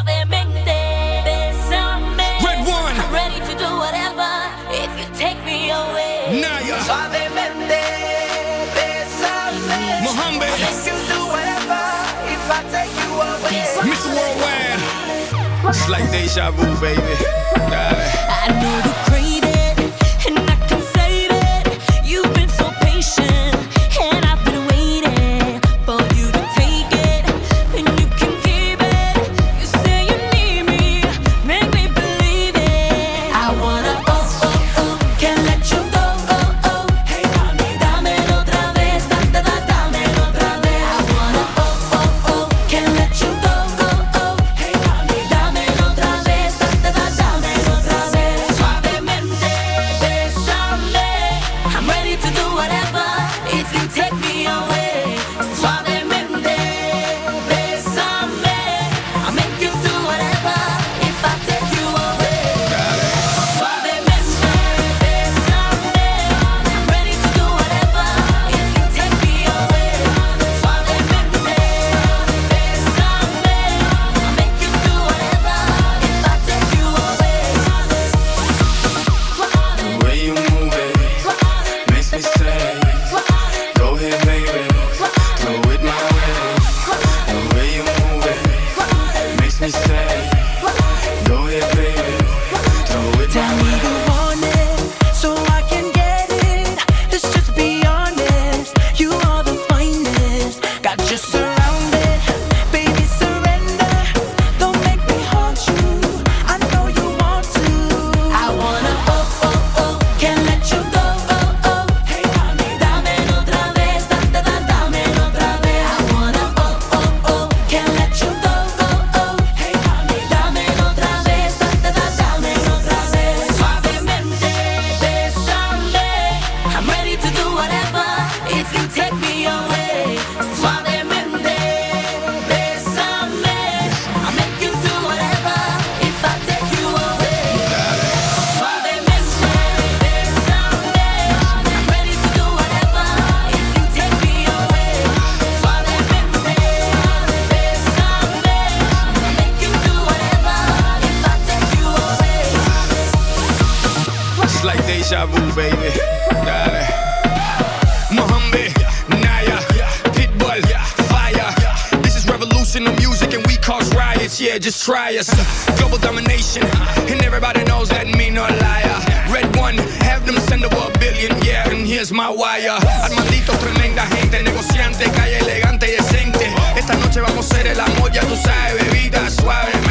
suavemente. Bésame. RedOne. I'm ready to do whatever if you take me away. Nayer. Suavemente. Bésame. I do whatever if I take you away. Miss Worldwide. It's like deja vu, baby. I know the craving. say like deja vu, baby. Dale. Mohombi, Nayer, Pitbull, Fire. This is revolution of music and we cause riots. Yeah, just try us. Global domination, and everybody knows that me no liar. RedOne, have them send over a billion. Yeah, and here's my wire. Armandito, tremenda gente, negociante, calle elegante y decente. Esta noche vamos a ser el amor, ya tú sabes, bebida suave.